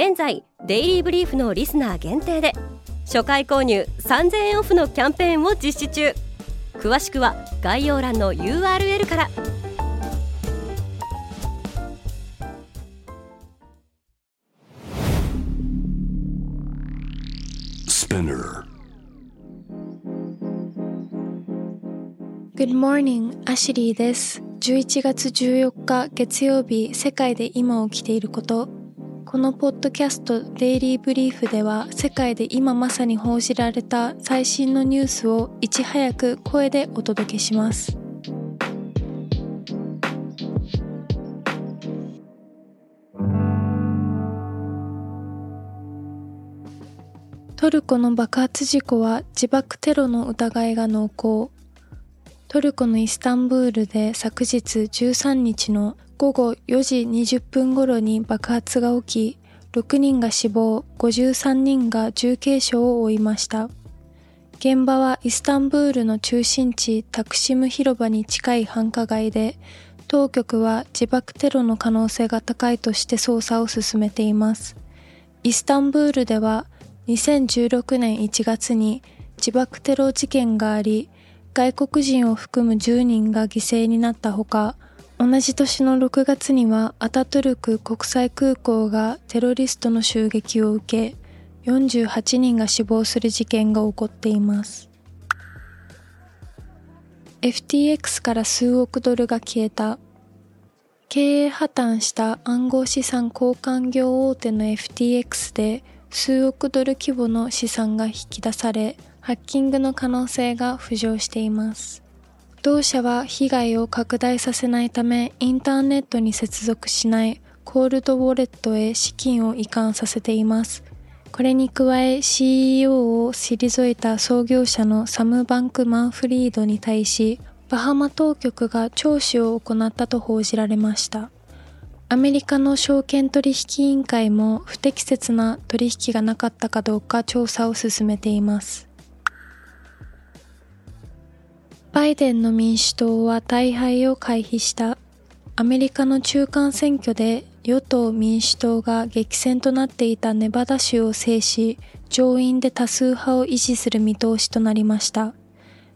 現在デイリーブリーフのリスナー限定で初回購入3000円オフのキャンペーンを実施中詳しくは概要欄の URL から e Good morning, アシリーです。11月14日月曜日、世界で今起きていること。このポッドキャストデイリーブリーフでは世界で今まさに報じられた最新のニュースをいち早く声でお届けします。トルコの爆発事故は自爆テロの疑いが濃厚。トルコのイスタンブールで昨日13日の午後4時20分頃に爆発が起き、6人が死亡、53人が重軽傷を負いました。現場はイスタンブールの中心地タクシム広場に近い繁華街で、当局は自爆テロの可能性が高いとして捜査を進めています。イスタンブールでは2016年1月に自爆テロ事件があり、外国人を含む10人が犠牲になったほか、同じ年の6月にはアタトゥルク国際空港がテロリストの襲撃を受け、48人が死亡する事件が起こっています。FTX から数億ドルが消えた。経営破綻した暗号資産交換業大手の FTX で数億ドル規模の資産が引き出され、ハッキングの可能性が浮上しています。同社は被害を拡大させないためインターネットに接続しないコールドウォレットへ資金を移管させています。これに加え CEO を退いた創業者のサム・バンク・マンフリードに対しバハマ当局が聴取を行ったと報じられました。アメリカの証券取引委員会も不適切な取引がなかったかどうか調査を進めています。バイデンの民主党は大敗を回避したアメリカの中間選挙で与党民主党が激戦となっていたネバダ州を制し上院で多数派を維持する見通しとなりました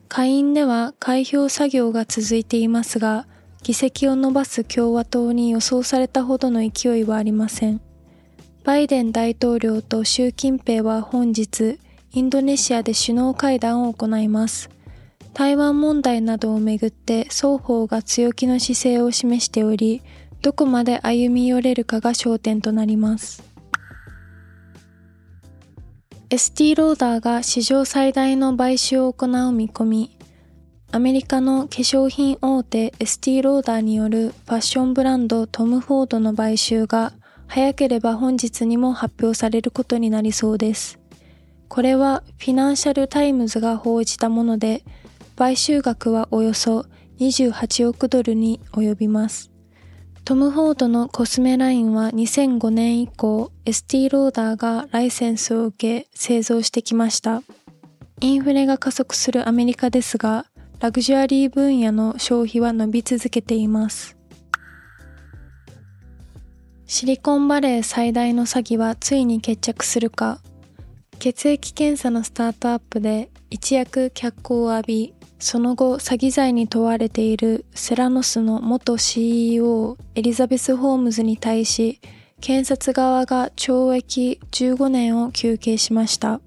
下院では開票作業が続いていますが議席を伸ばす共和党に予想されたほどの勢いはありませんバイデン大統領と習近平は本日インドネシアで首脳会談を行います台湾問題などをめぐって双方が強気の姿勢を示しており、どこまで歩み寄れるかが焦点となります。エスティローダーが史上最大の買収を行う見込み。アメリカの化粧品大手エスティローダーによるファッションブランドトム・フォードの買収が早ければ本日にも発表されることになりそうです。これはフィナンシャルタイムズが報じたもので、買収額はおよそ28億ドルに及びます。トム・フォードのコスメラインは2005年以降、エスティローダーがライセンスを受け製造してきました。インフレが加速するアメリカですが、ラグジュアリー分野の消費は伸び続けています。シリコンバレー最大の詐欺はついに決着するか血液検査のスタートアップで一躍脚光を浴び、その後詐欺罪に問われているセラノスの元 CEO エリザベス・ホームズに対し検察側が懲役15年を求刑しました。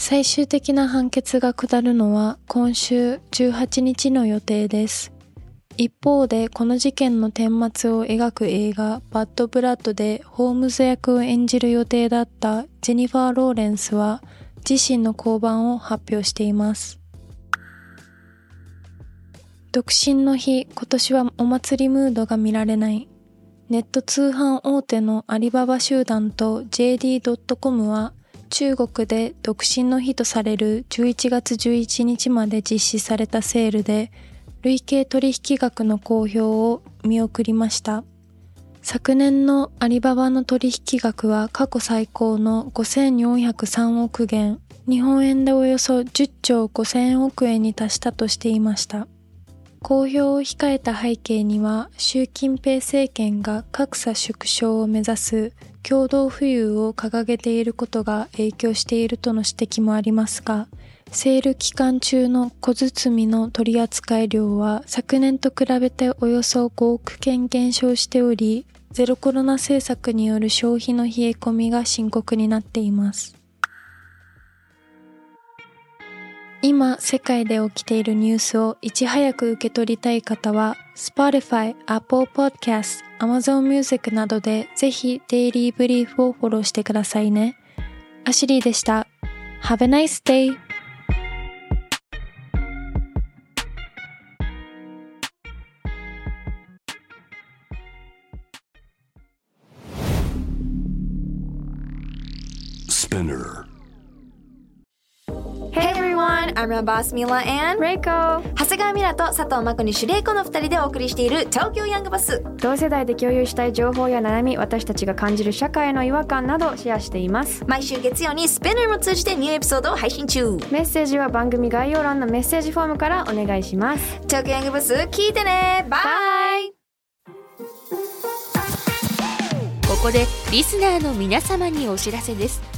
最終的な判決が下るのは今週18日の予定です。一方でこの事件の顛末を描く映画バッド・ブラッドでホームズ役を演じる予定だったジェニファー・ローレンスは自身の降板を発表しています。独身の日、今年はお祭りムードが見られない。ネット通販大手のアリババ集団と JD.com は中国で独身の日とされる11月11日まで実施されたセールで累計取引額の公表を見送りました。昨年のアリババの取引額は過去最高の5403億元、日本円でおよそ10兆5000億円に達したとしていました。公表を控えた背景には、習近平政権が格差縮小を目指す共同富裕を掲げていることが影響しているとの指摘もありますが、セール期間中の小包の取り扱い量は昨年と比べておよそ5億件減少しており、ゼロコロナ政策による消費の冷え込みが深刻になっています。今、世界で起きているニュースをいち早く受け取りたい方は、Spotify、Apple Podcast、Amazon Music などでぜひデイリーブリーフをフォローしてくださいね。アシリーでした。Have a nice day! Spinner. Everyone, I'm your boss Mila and Reiko. 長谷川ミラと佐藤真子にシュレイコの二人でお送りしている東京ヤングバス。同世代で共有したい情報や悩み私たちが感じる社会の違和感などシェアしています。毎週月曜にスペナーも通じてニューエピソードを配信中。メッセージは番組概要欄のメッセージフォームからお願いします。東京ヤングバス聞いてね。バイここでリスナーの皆様にお知らせです